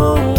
Oh.